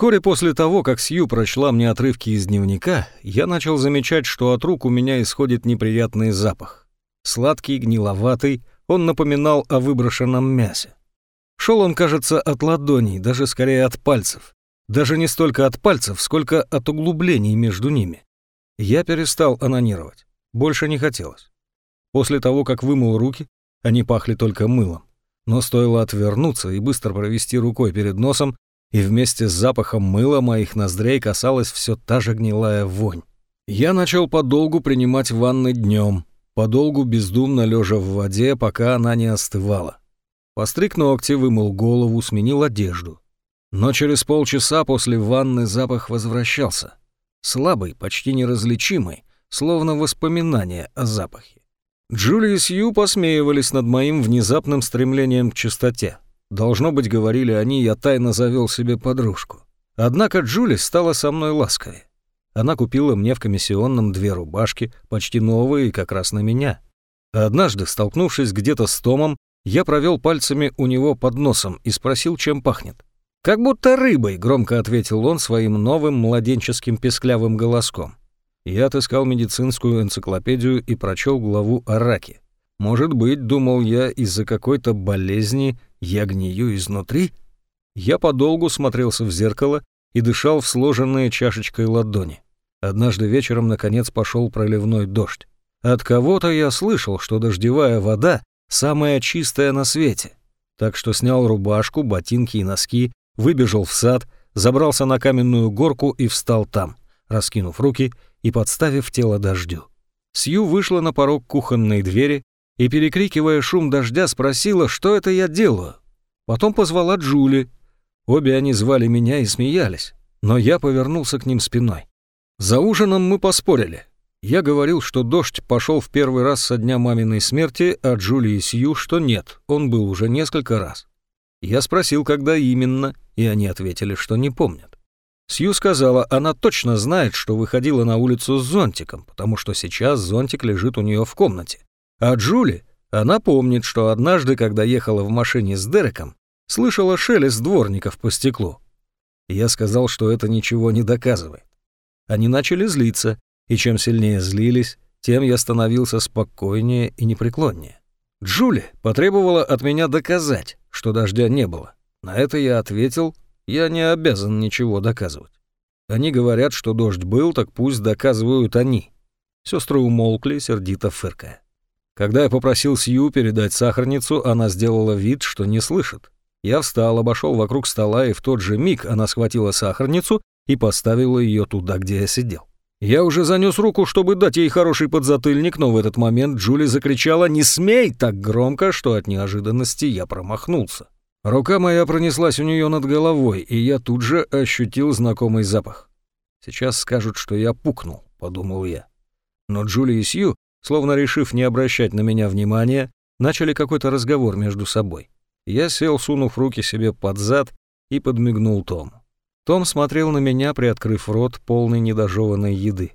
Вскоре после того, как Сью прочла мне отрывки из дневника, я начал замечать, что от рук у меня исходит неприятный запах. Сладкий, гниловатый, он напоминал о выброшенном мясе. Шел он, кажется, от ладоней, даже скорее от пальцев. Даже не столько от пальцев, сколько от углублений между ними. Я перестал анонировать. Больше не хотелось. После того, как вымыл руки, они пахли только мылом. Но стоило отвернуться и быстро провести рукой перед носом, и вместе с запахом мыла моих ноздрей касалась все та же гнилая вонь. Я начал подолгу принимать ванны днем, подолгу бездумно лежа в воде, пока она не остывала. Постриг ногти, вымыл голову, сменил одежду. Но через полчаса после ванны запах возвращался. Слабый, почти неразличимый, словно воспоминание о запахе. Джули и Сью посмеивались над моим внезапным стремлением к чистоте. Должно быть, говорили они, я тайно завел себе подружку. Однако Джули стала со мной ласковее. Она купила мне в комиссионном две рубашки, почти новые, как раз на меня. Однажды, столкнувшись где-то с Томом, я провел пальцами у него под носом и спросил, чем пахнет. «Как будто рыбой», — громко ответил он своим новым младенческим песклявым голоском. Я отыскал медицинскую энциклопедию и прочел главу о раке. Может быть, думал я, из-за какой-то болезни я гнию изнутри? Я подолгу смотрелся в зеркало и дышал в сложенные чашечкой ладони. Однажды вечером, наконец, пошел проливной дождь. От кого-то я слышал, что дождевая вода самая чистая на свете. Так что снял рубашку, ботинки и носки, выбежал в сад, забрался на каменную горку и встал там, раскинув руки и подставив тело дождю. Сью вышла на порог кухонной двери и, перекрикивая шум дождя, спросила, что это я делаю. Потом позвала Джули. Обе они звали меня и смеялись, но я повернулся к ним спиной. За ужином мы поспорили. Я говорил, что дождь пошел в первый раз со дня маминой смерти, а Джули и Сью, что нет, он был уже несколько раз. Я спросил, когда именно, и они ответили, что не помнят. Сью сказала, она точно знает, что выходила на улицу с зонтиком, потому что сейчас зонтик лежит у нее в комнате. А Джули, она помнит, что однажды, когда ехала в машине с Дереком, слышала шелест дворников по стеклу. Я сказал, что это ничего не доказывает. Они начали злиться, и чем сильнее злились, тем я становился спокойнее и непреклоннее. Джули потребовала от меня доказать, что дождя не было. На это я ответил, я не обязан ничего доказывать. Они говорят, что дождь был, так пусть доказывают они. Сестры умолкли, сердито фыркая. Когда я попросил Сью передать сахарницу, она сделала вид, что не слышит. Я встал, обошел вокруг стола, и в тот же миг она схватила сахарницу и поставила ее туда, где я сидел. Я уже занес руку, чтобы дать ей хороший подзатыльник, но в этот момент Джули закричала «Не смей!» так громко, что от неожиданности я промахнулся. Рука моя пронеслась у нее над головой, и я тут же ощутил знакомый запах. «Сейчас скажут, что я пукнул», — подумал я. Но Джули и Сью, словно решив не обращать на меня внимания, начали какой-то разговор между собой. Я сел, сунув руки себе под зад, и подмигнул Тому. Том смотрел на меня, приоткрыв рот, полный недожеванной еды.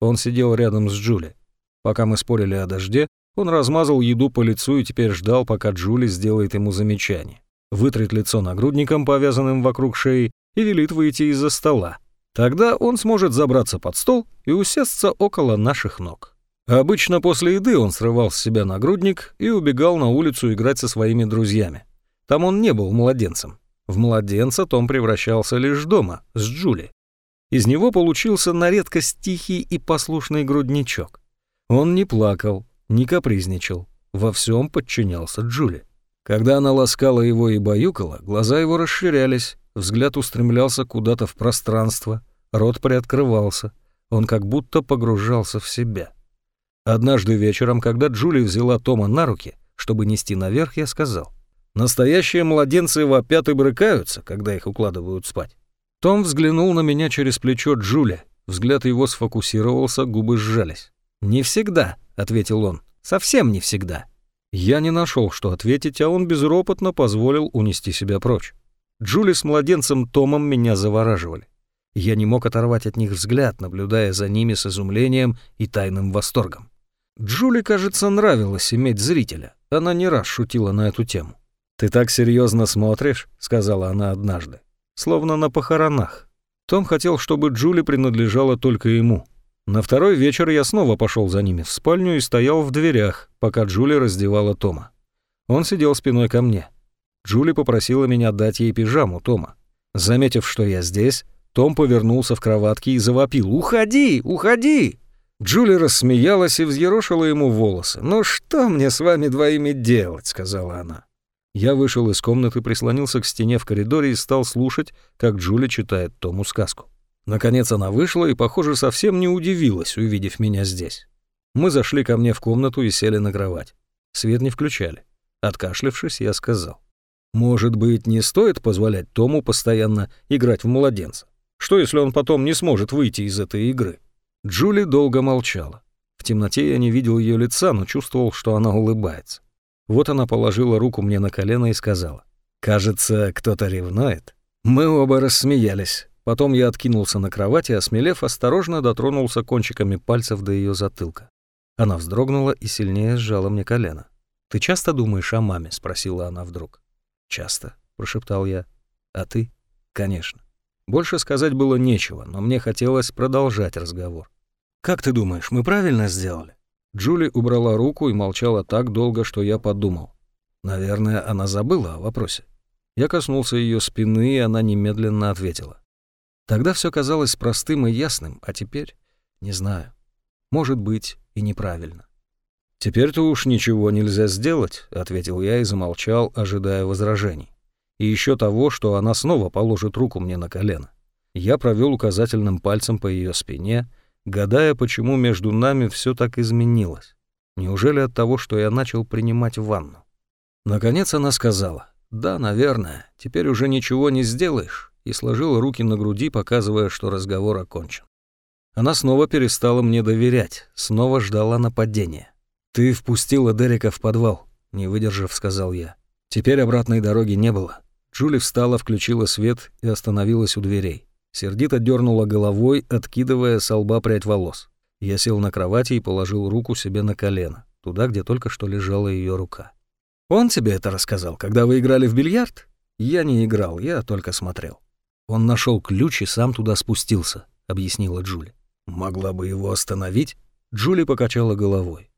Он сидел рядом с Джули. Пока мы спорили о дожде, он размазал еду по лицу и теперь ждал, пока Джули сделает ему замечание. Вытрет лицо нагрудником, повязанным вокруг шеи, и велит выйти из-за стола. Тогда он сможет забраться под стол и усесться около наших ног. Обычно после еды он срывал с себя нагрудник и убегал на улицу играть со своими друзьями. Там он не был младенцем. В младенца Том превращался лишь дома, с Джули. Из него получился на редкость тихий и послушный грудничок. Он не плакал, не капризничал, во всем подчинялся Джули. Когда она ласкала его и баюкала, глаза его расширялись, взгляд устремлялся куда-то в пространство, рот приоткрывался, он как будто погружался в себя. Однажды вечером, когда Джули взяла Тома на руки, чтобы нести наверх, я сказал, Настоящие младенцы вопят и брыкаются, когда их укладывают спать. Том взглянул на меня через плечо Джуля. Взгляд его сфокусировался, губы сжались. «Не всегда», — ответил он. «Совсем не всегда». Я не нашел, что ответить, а он безропотно позволил унести себя прочь. Джули с младенцем Томом меня завораживали. Я не мог оторвать от них взгляд, наблюдая за ними с изумлением и тайным восторгом. Джули, кажется, нравилось иметь зрителя. Она не раз шутила на эту тему. «Ты так серьезно смотришь», — сказала она однажды, — «словно на похоронах». Том хотел, чтобы Джули принадлежала только ему. На второй вечер я снова пошел за ними в спальню и стоял в дверях, пока Джули раздевала Тома. Он сидел спиной ко мне. Джули попросила меня дать ей пижаму Тома. Заметив, что я здесь, том повернулся в кроватке и завопил «Уходи! Уходи!» Джули рассмеялась и взъерошила ему волосы. «Ну что мне с вами двоими делать?» — сказала она. Я вышел из комнаты, прислонился к стене в коридоре и стал слушать, как Джули читает Тому сказку. Наконец она вышла и, похоже, совсем не удивилась, увидев меня здесь. Мы зашли ко мне в комнату и сели на кровать. Свет не включали. Откашлявшись, я сказал. «Может быть, не стоит позволять Тому постоянно играть в младенца? Что, если он потом не сможет выйти из этой игры?» Джули долго молчала. В темноте я не видел ее лица, но чувствовал, что она улыбается. Вот она положила руку мне на колено и сказала. «Кажется, кто-то ревнует». Мы оба рассмеялись. Потом я откинулся на кровати, осмелев, осторожно дотронулся кончиками пальцев до ее затылка. Она вздрогнула и сильнее сжала мне колено. «Ты часто думаешь о маме?» — спросила она вдруг. «Часто», — прошептал я. «А ты?» «Конечно». Больше сказать было нечего, но мне хотелось продолжать разговор. «Как ты думаешь, мы правильно сделали?» Джули убрала руку и молчала так долго, что я подумал. Наверное, она забыла о вопросе. Я коснулся ее спины, и она немедленно ответила. Тогда все казалось простым и ясным, а теперь, не знаю, может быть и неправильно. «Теперь-то уж ничего нельзя сделать», — ответил я и замолчал, ожидая возражений и еще того, что она снова положит руку мне на колено. Я провел указательным пальцем по ее спине, гадая, почему между нами все так изменилось. Неужели от того, что я начал принимать ванну? Наконец она сказала, «Да, наверное, теперь уже ничего не сделаешь», и сложила руки на груди, показывая, что разговор окончен. Она снова перестала мне доверять, снова ждала нападения. «Ты впустила Дерека в подвал», — не выдержав, сказал я. Теперь обратной дороги не было. Джули встала, включила свет и остановилась у дверей. Сердито дернула головой, откидывая с лба прядь волос. Я сел на кровати и положил руку себе на колено, туда, где только что лежала ее рука. «Он тебе это рассказал, когда вы играли в бильярд?» «Я не играл, я только смотрел». «Он нашел ключ и сам туда спустился», — объяснила Джули. «Могла бы его остановить?» Джули покачала головой.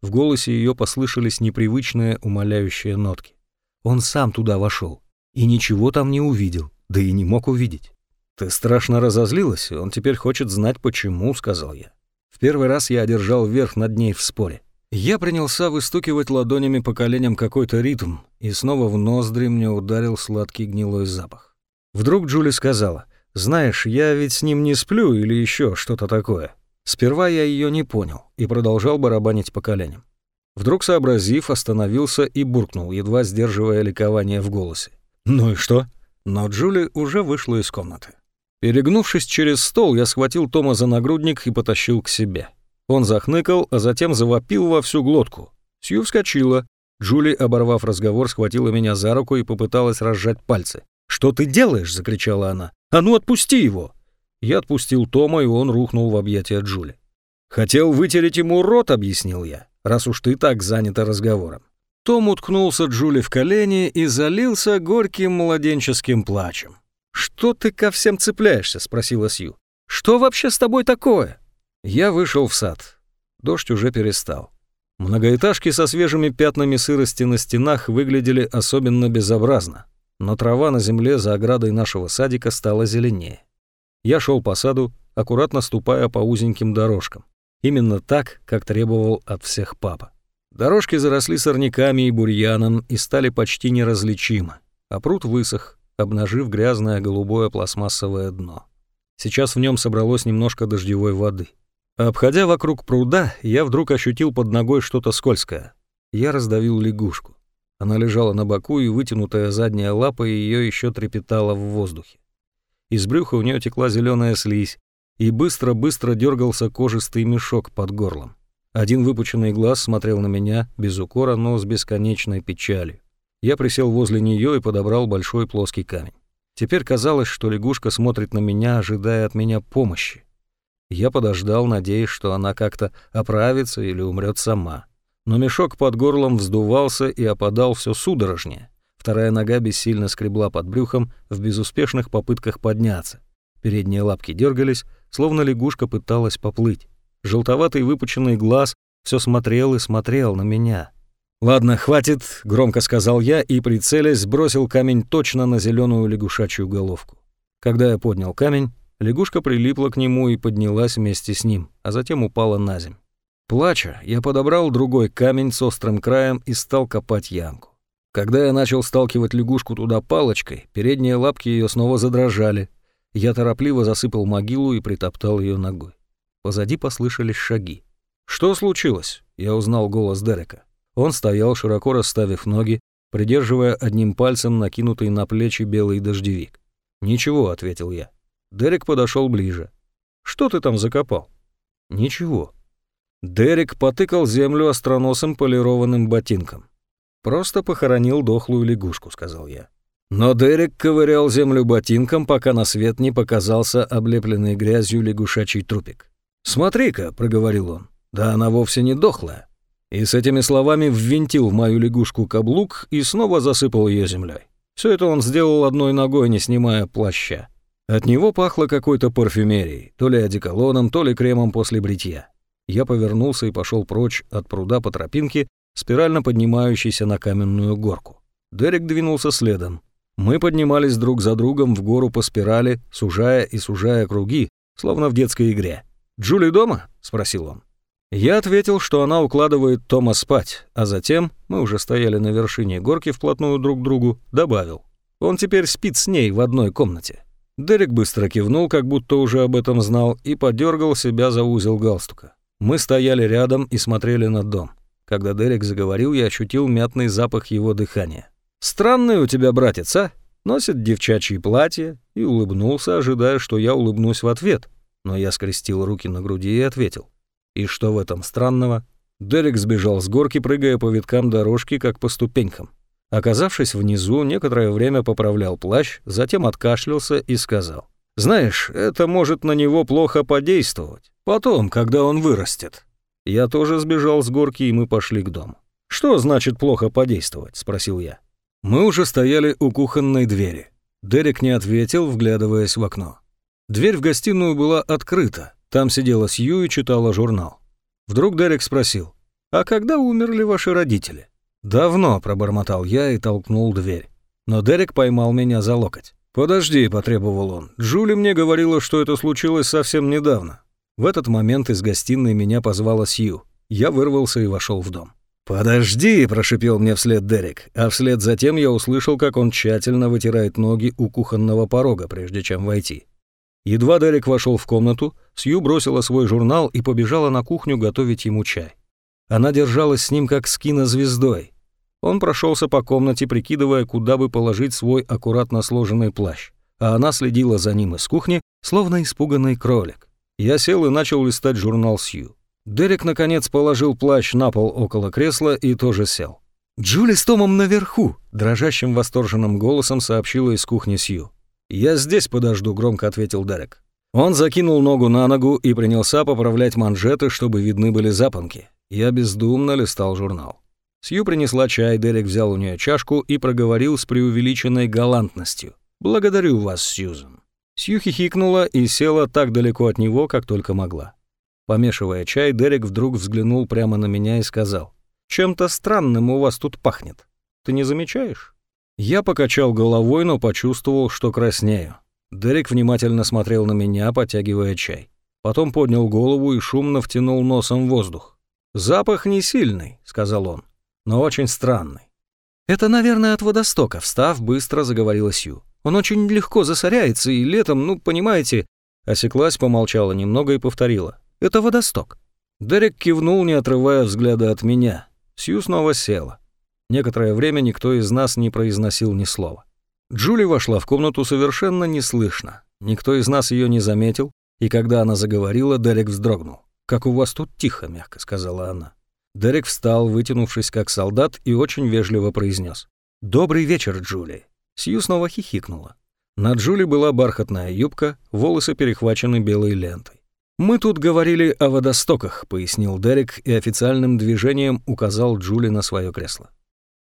В голосе ее послышались непривычные умоляющие нотки. Он сам туда вошел и ничего там не увидел, да и не мог увидеть. «Ты страшно разозлилась, он теперь хочет знать, почему», — сказал я. В первый раз я одержал верх над ней в споре. Я принялся выстукивать ладонями по коленям какой-то ритм, и снова в ноздри мне ударил сладкий гнилой запах. Вдруг Джули сказала, «Знаешь, я ведь с ним не сплю или еще что-то такое». Сперва я ее не понял и продолжал барабанить по коленям. Вдруг сообразив, остановился и буркнул, едва сдерживая ликование в голосе. «Ну и что?» Но Джули уже вышла из комнаты. Перегнувшись через стол, я схватил Тома за нагрудник и потащил к себе. Он захныкал, а затем завопил во всю глотку. Сью вскочила. Джули, оборвав разговор, схватила меня за руку и попыталась разжать пальцы. «Что ты делаешь?» — закричала она. «А ну отпусти его!» Я отпустил Тома, и он рухнул в объятия Джули. «Хотел вытереть ему рот», — объяснил я, «раз уж ты так занята разговором». Том уткнулся Джули в колени и залился горьким младенческим плачем. «Что ты ко всем цепляешься?» — спросила Сью. «Что вообще с тобой такое?» Я вышел в сад. Дождь уже перестал. Многоэтажки со свежими пятнами сырости на стенах выглядели особенно безобразно, но трава на земле за оградой нашего садика стала зеленее. Я шел по саду, аккуратно ступая по узеньким дорожкам. Именно так, как требовал от всех папа. Дорожки заросли сорняками и бурьяном и стали почти неразличимы, а пруд высох, обнажив грязное голубое пластмассовое дно. Сейчас в нем собралось немножко дождевой воды. обходя вокруг пруда, я вдруг ощутил под ногой что-то скользкое. Я раздавил лягушку. Она лежала на боку, и вытянутая задняя лапа ее еще трепетала в воздухе. Из брюха у нее текла зеленая слизь, и быстро-быстро дергался кожистый мешок под горлом. Один выпученный глаз смотрел на меня без укора, но с бесконечной печалью. Я присел возле нее и подобрал большой плоский камень. Теперь казалось, что лягушка смотрит на меня, ожидая от меня помощи. Я подождал, надеясь, что она как-то оправится или умрет сама. Но мешок под горлом вздувался и опадал все судорожнее. Вторая нога бессильно скребла под брюхом в безуспешных попытках подняться. Передние лапки дергались, словно лягушка пыталась поплыть. Желтоватый выпученный глаз все смотрел и смотрел на меня. «Ладно, хватит», — громко сказал я и, прицелясь, сбросил камень точно на зеленую лягушачью головку. Когда я поднял камень, лягушка прилипла к нему и поднялась вместе с ним, а затем упала на земь. Плача, я подобрал другой камень с острым краем и стал копать ямку. Когда я начал сталкивать лягушку туда палочкой, передние лапки ее снова задрожали. Я торопливо засыпал могилу и притоптал ее ногой. Позади послышались шаги. «Что случилось?» — я узнал голос Дерека. Он стоял, широко расставив ноги, придерживая одним пальцем накинутый на плечи белый дождевик. «Ничего», — ответил я. Дерек подошел ближе. «Что ты там закопал?» «Ничего». Дерек потыкал землю остроносым полированным ботинком. «Просто похоронил дохлую лягушку», — сказал я. Но Дерек ковырял землю ботинком, пока на свет не показался облепленный грязью лягушачий трупик. «Смотри-ка», — проговорил он, — «да она вовсе не дохлая и с этими словами ввинтил в мою лягушку каблук и снова засыпал ее землей. Все это он сделал одной ногой, не снимая плаща. От него пахло какой-то парфюмерией, то ли одеколоном, то ли кремом после бритья. Я повернулся и пошел прочь от пруда по тропинке, спирально поднимающейся на каменную горку. Дерек двинулся следом. Мы поднимались друг за другом в гору по спирали, сужая и сужая круги, словно в детской игре. «Джули дома?» — спросил он. Я ответил, что она укладывает Тома спать, а затем, мы уже стояли на вершине горки вплотную друг к другу, добавил. Он теперь спит с ней в одной комнате. Дерек быстро кивнул, как будто уже об этом знал, и подергал себя за узел галстука. Мы стояли рядом и смотрели на дом. Когда Дерек заговорил, я ощутил мятный запах его дыхания. «Странный у тебя братец, а? Носит девчачьи платья» и улыбнулся, ожидая, что я улыбнусь в ответ. Но я скрестил руки на груди и ответил. И что в этом странного? Дерек сбежал с горки, прыгая по виткам дорожки, как по ступенькам. Оказавшись внизу, некоторое время поправлял плащ, затем откашлялся и сказал. «Знаешь, это может на него плохо подействовать. Потом, когда он вырастет». Я тоже сбежал с горки, и мы пошли к дому. «Что значит плохо подействовать?» — спросил я. Мы уже стояли у кухонной двери. Дерек не ответил, вглядываясь в окно. Дверь в гостиную была открыта, там сидела Сью и читала журнал. Вдруг Дерек спросил, «А когда умерли ваши родители?» «Давно», — пробормотал я и толкнул дверь. Но Дерек поймал меня за локоть. «Подожди», — потребовал он. «Джули мне говорила, что это случилось совсем недавно». В этот момент из гостиной меня позвала Сью. Я вырвался и вошел в дом. «Подожди!» – прошипел мне вслед Дерек, а вслед затем я услышал, как он тщательно вытирает ноги у кухонного порога, прежде чем войти. Едва Дерек вошел в комнату, Сью бросила свой журнал и побежала на кухню готовить ему чай. Она держалась с ним как с кинозвездой. Он прошелся по комнате, прикидывая, куда бы положить свой аккуратно сложенный плащ, а она следила за ним из кухни, словно испуганный кролик. Я сел и начал листать журнал Сью. Дерек, наконец, положил плащ на пол около кресла и тоже сел. «Джули с Томом наверху!» – дрожащим восторженным голосом сообщила из кухни Сью. «Я здесь подожду», — громко ответил Дерек. Он закинул ногу на ногу и принялся поправлять манжеты, чтобы видны были запонки. Я бездумно листал журнал. Сью принесла чай, Дерек взял у нее чашку и проговорил с преувеличенной галантностью. «Благодарю вас, Сьюзен». Сью хихикнула и села так далеко от него, как только могла. Помешивая чай, Дерек вдруг взглянул прямо на меня и сказал, «Чем-то странным у вас тут пахнет. Ты не замечаешь?» Я покачал головой, но почувствовал, что краснею. Дерек внимательно смотрел на меня, потягивая чай. Потом поднял голову и шумно втянул носом воздух. «Запах не сильный», — сказал он, — «но очень странный». «Это, наверное, от водостока», — встав, быстро заговорила Сью. «Он очень легко засоряется, и летом, ну, понимаете...» Осеклась, помолчала немного и повторила. «Это водосток». Дерек кивнул, не отрывая взгляда от меня. Сью снова села. Некоторое время никто из нас не произносил ни слова. Джули вошла в комнату совершенно неслышно. Никто из нас ее не заметил, и когда она заговорила, Дерек вздрогнул. «Как у вас тут тихо», — мягко сказала она. Дерек встал, вытянувшись как солдат, и очень вежливо произнес. «Добрый вечер, Джули». Сью снова хихикнула. На Джули была бархатная юбка, волосы перехвачены белой лентой. «Мы тут говорили о водостоках», — пояснил Дерек и официальным движением указал Джули на свое кресло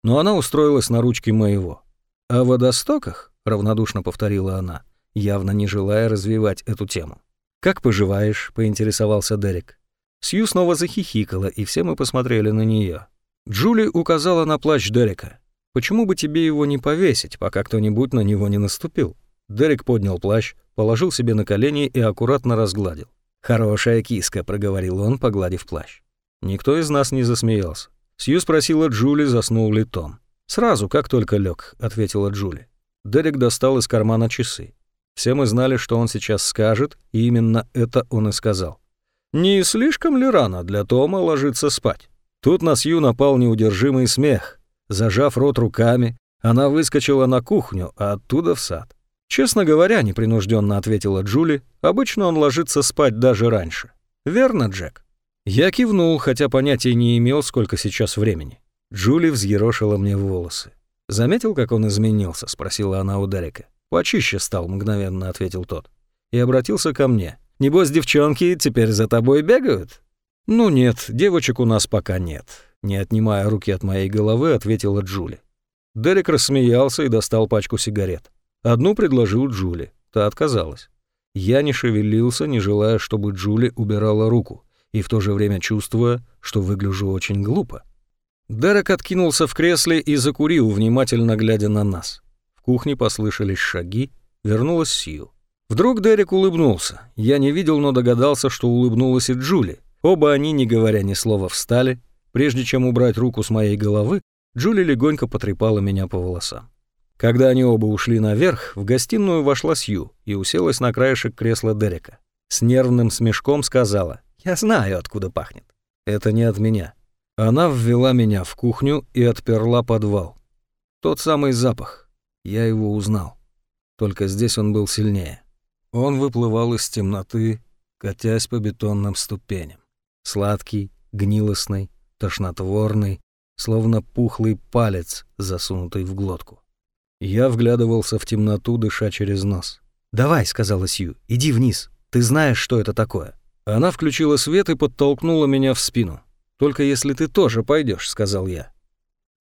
но она устроилась на ручке моего. «О водостоках?» — равнодушно повторила она. явно не желая развивать эту тему. «Как поживаешь?» — поинтересовался Дерек. Сью снова захихикала, и все мы посмотрели на нее. Джули указала на плащ Дерека. «Почему бы тебе его не повесить, пока кто-нибудь на него не наступил?» Дерек поднял плащ, положил себе на колени и аккуратно разгладил. «Хорошая киска», — проговорил он, погладив плащ. Никто из нас не засмеялся. Сью спросила Джули, заснул ли Том. «Сразу, как только лег», — ответила Джули. Дерек достал из кармана часы. Все мы знали, что он сейчас скажет, и именно это он и сказал. «Не слишком ли рано для Тома ложиться спать?» Тут на Сью напал неудержимый смех. Зажав рот руками, она выскочила на кухню, а оттуда в сад. «Честно говоря», — непринужденно ответила Джули, «обычно он ложится спать даже раньше». «Верно, Джек?» Я кивнул, хотя понятия не имел, сколько сейчас времени. Джули взъерошила мне волосы. «Заметил, как он изменился?» — спросила она у Дерека. «Почище стал», — мгновенно ответил тот. И обратился ко мне. «Небось, девчонки теперь за тобой бегают?» «Ну нет, девочек у нас пока нет», — не отнимая руки от моей головы, ответила Джули. Дерек рассмеялся и достал пачку сигарет. Одну предложил Джули, та отказалась. Я не шевелился, не желая, чтобы Джули убирала руку, и в то же время чувствуя, что выгляжу очень глупо. Дерек откинулся в кресле и закурил, внимательно глядя на нас. В кухне послышались шаги, вернулась Сью. Вдруг Дерек улыбнулся. Я не видел, но догадался, что улыбнулась и Джули. Оба они, не говоря ни слова, встали. Прежде чем убрать руку с моей головы, Джули легонько потрепала меня по волосам. Когда они оба ушли наверх, в гостиную вошла Сью и уселась на краешек кресла Дерека. С нервным смешком сказала, «Я знаю, откуда пахнет». «Это не от меня». Она ввела меня в кухню и отперла подвал. Тот самый запах. Я его узнал. Только здесь он был сильнее. Он выплывал из темноты, катясь по бетонным ступеням. Сладкий, гнилостный, тошнотворный, словно пухлый палец, засунутый в глотку. Я вглядывался в темноту, дыша через нос. «Давай», — сказала Сью, — «иди вниз. Ты знаешь, что это такое». Она включила свет и подтолкнула меня в спину. «Только если ты тоже пойдешь», — сказал я.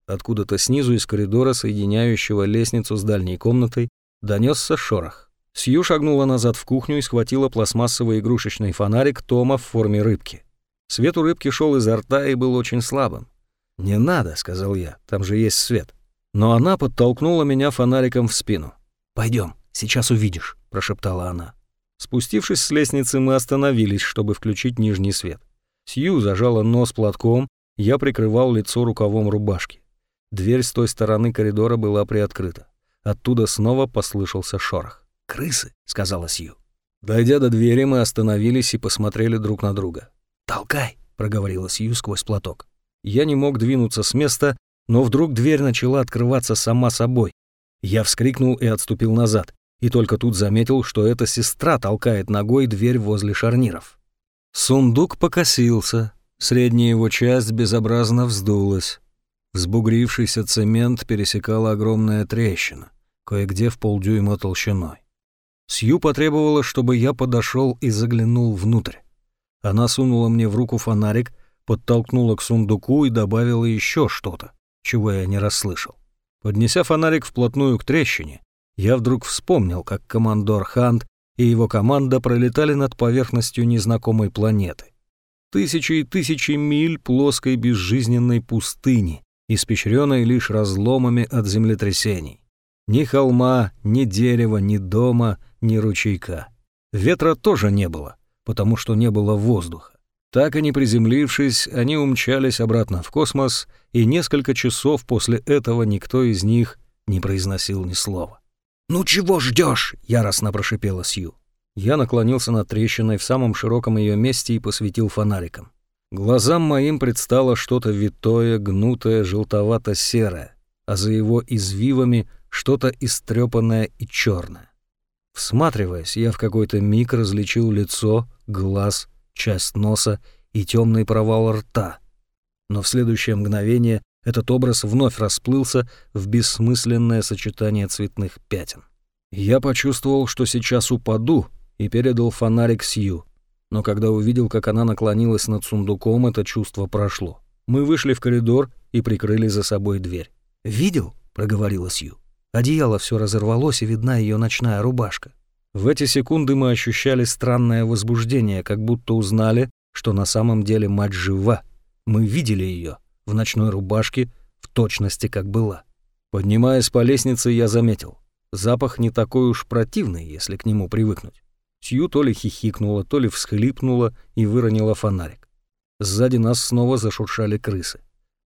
Откуда-то снизу из коридора, соединяющего лестницу с дальней комнатой, донесся шорох. Сью шагнула назад в кухню и схватила пластмассовый игрушечный фонарик Тома в форме рыбки. Свет у рыбки шел изо рта и был очень слабым. «Не надо», — сказал я, — «там же есть свет». Но она подтолкнула меня фонариком в спину. Пойдем, сейчас увидишь», — прошептала она. Спустившись с лестницы, мы остановились, чтобы включить нижний свет. Сью зажала нос платком, я прикрывал лицо рукавом рубашки. Дверь с той стороны коридора была приоткрыта. Оттуда снова послышался шорох. «Крысы», — сказала Сью. Дойдя до двери, мы остановились и посмотрели друг на друга. «Толкай», — проговорила Сью сквозь платок. Я не мог двинуться с места, но вдруг дверь начала открываться сама собой. Я вскрикнул и отступил назад, и только тут заметил, что эта сестра толкает ногой дверь возле шарниров. Сундук покосился, средняя его часть безобразно вздулась. Взбугрившийся цемент пересекала огромная трещина, кое-где в полдюйма толщиной. Сью потребовала, чтобы я подошел и заглянул внутрь. Она сунула мне в руку фонарик, подтолкнула к сундуку и добавила еще что-то чего я не расслышал. Поднеся фонарик вплотную к трещине, я вдруг вспомнил, как командор Хант и его команда пролетали над поверхностью незнакомой планеты. Тысячи и тысячи миль плоской безжизненной пустыни, испещренной лишь разломами от землетрясений. Ни холма, ни дерева, ни дома, ни ручейка. Ветра тоже не было, потому что не было воздуха. Так и не приземлившись, они умчались обратно в космос, и несколько часов после этого никто из них не произносил ни слова. «Ну чего ждешь? яростно прошипела Сью. Я наклонился над трещиной в самом широком ее месте и посветил фонариком. Глазам моим предстало что-то витое, гнутое, желтовато-серое, а за его извивами что-то истрепанное и черное. Всматриваясь, я в какой-то миг различил лицо, глаз, часть носа и темный провал рта. Но в следующее мгновение этот образ вновь расплылся в бессмысленное сочетание цветных пятен. Я почувствовал, что сейчас упаду, и передал фонарик Сью. Но когда увидел, как она наклонилась над сундуком, это чувство прошло. Мы вышли в коридор и прикрыли за собой дверь. «Видел?» — проговорила Сью. Одеяло все разорвалось, и видна ее ночная рубашка. В эти секунды мы ощущали странное возбуждение, как будто узнали, что на самом деле мать жива. Мы видели ее в ночной рубашке, в точности как была. Поднимаясь по лестнице, я заметил. Запах не такой уж противный, если к нему привыкнуть. Сью то ли хихикнула, то ли всхлипнула и выронила фонарик. Сзади нас снова зашуршали крысы.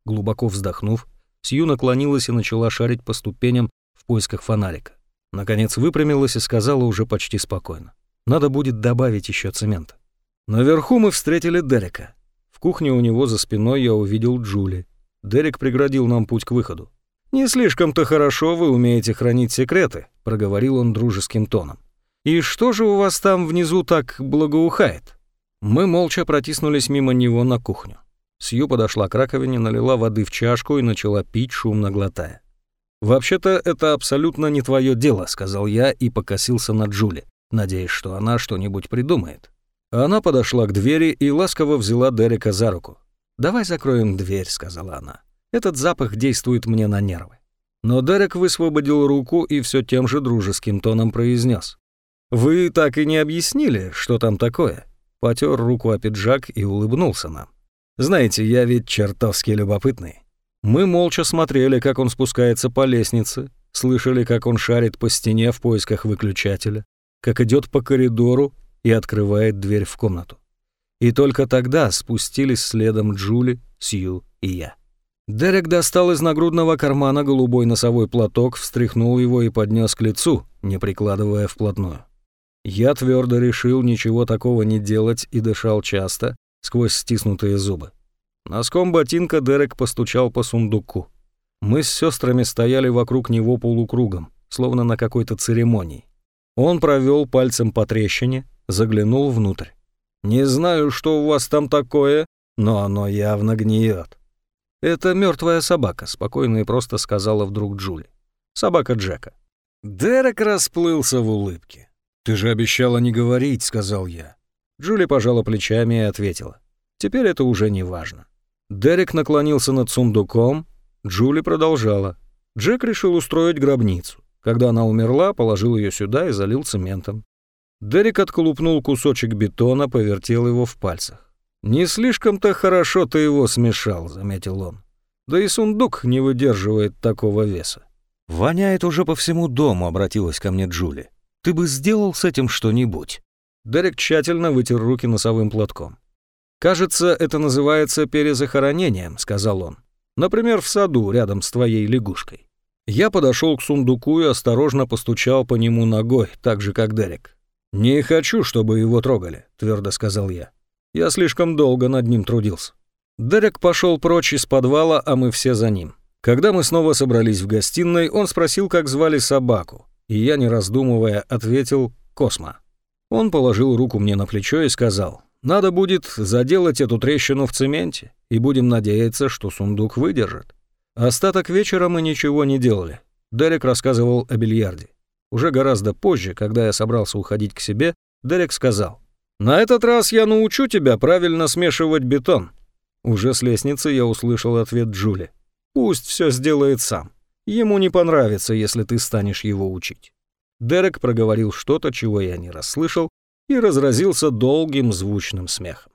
Глубоко вздохнув, Сью наклонилась и начала шарить по ступеням в поисках фонарика. Наконец выпрямилась и сказала уже почти спокойно. «Надо будет добавить еще цемента». Наверху мы встретили Дерека. В кухне у него за спиной я увидел Джули. Дерек преградил нам путь к выходу. «Не слишком-то хорошо вы умеете хранить секреты», — проговорил он дружеским тоном. «И что же у вас там внизу так благоухает?» Мы молча протиснулись мимо него на кухню. Сью подошла к раковине, налила воды в чашку и начала пить, шумно глотая. «Вообще-то это абсолютно не твое дело», — сказал я и покосился на Джули, надеясь, что она что-нибудь придумает. Она подошла к двери и ласково взяла Дерека за руку. «Давай закроем дверь», — сказала она. «Этот запах действует мне на нервы». Но Дерек высвободил руку и все тем же дружеским тоном произнес. «Вы так и не объяснили, что там такое?» Потер руку о пиджак и улыбнулся нам. «Знаете, я ведь чертовски любопытный». Мы молча смотрели, как он спускается по лестнице, слышали, как он шарит по стене в поисках выключателя, как идет по коридору и открывает дверь в комнату. И только тогда спустились следом Джули, Сью и я. Дерек достал из нагрудного кармана голубой носовой платок, встряхнул его и поднес к лицу, не прикладывая вплотную. Я твердо решил ничего такого не делать и дышал часто, сквозь стиснутые зубы. Носком ботинка Дерек постучал по сундуку. Мы с сестрами стояли вокруг него полукругом, словно на какой-то церемонии. Он провел пальцем по трещине, заглянул внутрь. «Не знаю, что у вас там такое, но оно явно гниет». «Это мертвая собака», — спокойно и просто сказала вдруг Джули. «Собака Джека». Дерек расплылся в улыбке. «Ты же обещала не говорить», — сказал я. Джули пожала плечами и ответила. «Теперь это уже не важно». Дерек наклонился над сундуком, Джули продолжала. Джек решил устроить гробницу. Когда она умерла, положил ее сюда и залил цементом. Дерек отколупнул кусочек бетона, повертел его в пальцах. «Не слишком-то хорошо ты его смешал», — заметил он. «Да и сундук не выдерживает такого веса». «Воняет уже по всему дому», — обратилась ко мне Джули. «Ты бы сделал с этим что-нибудь». Дерек тщательно вытер руки носовым платком. «Кажется, это называется перезахоронением», — сказал он. «Например, в саду рядом с твоей лягушкой». Я подошел к сундуку и осторожно постучал по нему ногой, так же, как Дерек. «Не хочу, чтобы его трогали», — твердо сказал я. «Я слишком долго над ним трудился». Дерек пошел прочь из подвала, а мы все за ним. Когда мы снова собрались в гостиной, он спросил, как звали собаку, и я, не раздумывая, ответил «Космо». Он положил руку мне на плечо и сказал, «Надо будет заделать эту трещину в цементе, и будем надеяться, что сундук выдержит». Остаток вечера мы ничего не делали. Дерек рассказывал о бильярде. Уже гораздо позже, когда я собрался уходить к себе, Дерек сказал, «На этот раз я научу тебя правильно смешивать бетон». Уже с лестницы я услышал ответ Джули. «Пусть все сделает сам. Ему не понравится, если ты станешь его учить». Дерек проговорил что-то, чего я не расслышал, и разразился долгим звучным смехом.